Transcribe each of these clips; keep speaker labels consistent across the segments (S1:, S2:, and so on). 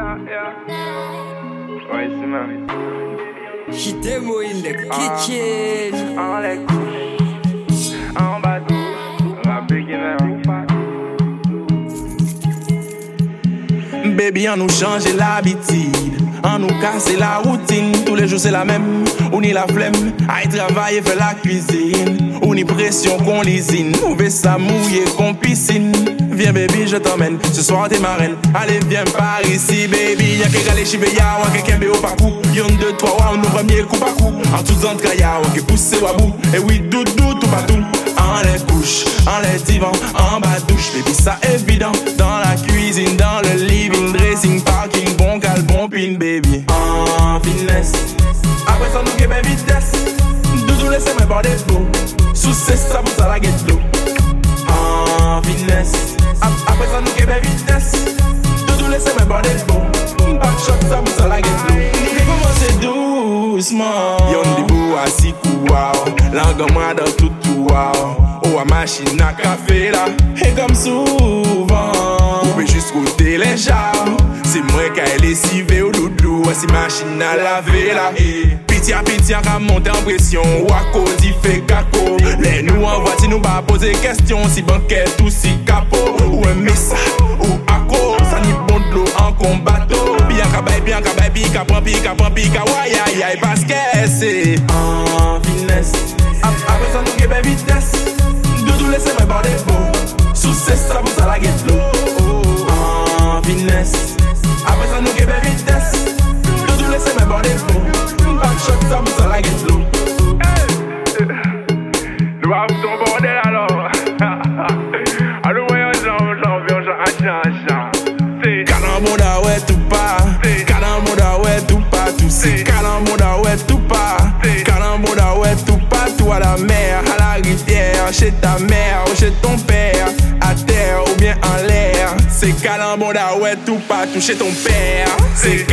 S1: Yeah, yeah. Ouais, c'est.
S2: Chitemo in the kitchen.
S1: En les couches, en bateau,
S3: Baby, on nous change l'habitude, on nous casse la routine. Tous les jours c'est la même, on y la flemme, aille travailler, faire la cuisine. On y pression qu'on lisine, on veut ça qu'on piscine. Viens baby, je t'emmène, ce soir t'es ma. Allez, viens par ici, baby. Y'a quelqu'un les chivés, y'a ou quelqu'un béo par coup. Y'en deux, trois, coup par coup. En tout temps, y'a ou qui pousse wabou. Et oui, doudou, tout partout. En les couches, en les divans, en bas douche, baby, ça évident. Dans la cuisine, bar de flow Souses sa mousa la get flow An fitness Apre sa nou kebe fitness Doudou lese men bar de flow Bak chok sa mousa la get flow Nike komanse douzman Yon dibou asikou waw Langan mwa dan toutou waw Ou a machina kafe la E kom souvan Oupe jis kote le jaw Se mwen ka ele sive ou loudou A si machina lave la E Pitié à pitié à monter en pression. Ou à cause il fait caco. Les nous en voiture nous pas poser question. Si banquette ou si capot. Ou un message ou cause. Ça ni bon de l'eau en combatto. Bien qu'à bail, bien qu'à bail, pique à prend, pique à prend, pique à ouais, aïe, aïe, parce que c'est en finesse. Ap- Après ça, nous guébé vitesse. Doudou, laissez-moi barrer beau. Sous ces ça, vous ça la get.
S1: C'est.
S3: Calamboda, ouais, tout pas. Calamboda, ouais, tout pas. Tout c'est Calamboda, ouais, tout pas. Calamboda, ouais, tout pas. Tout à la mer, à la rivière. Chez ta mère ou chez ton père. À terre ou bien en l'air. C'est Calamboda, ouais, tout pas. Tout chez ton père. C'est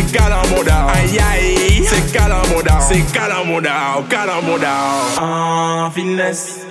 S1: c'est
S3: Calamoda. Aïe aïe, c'est Calamoda. C'est Calamoda, Calamoda. En ah, finesse.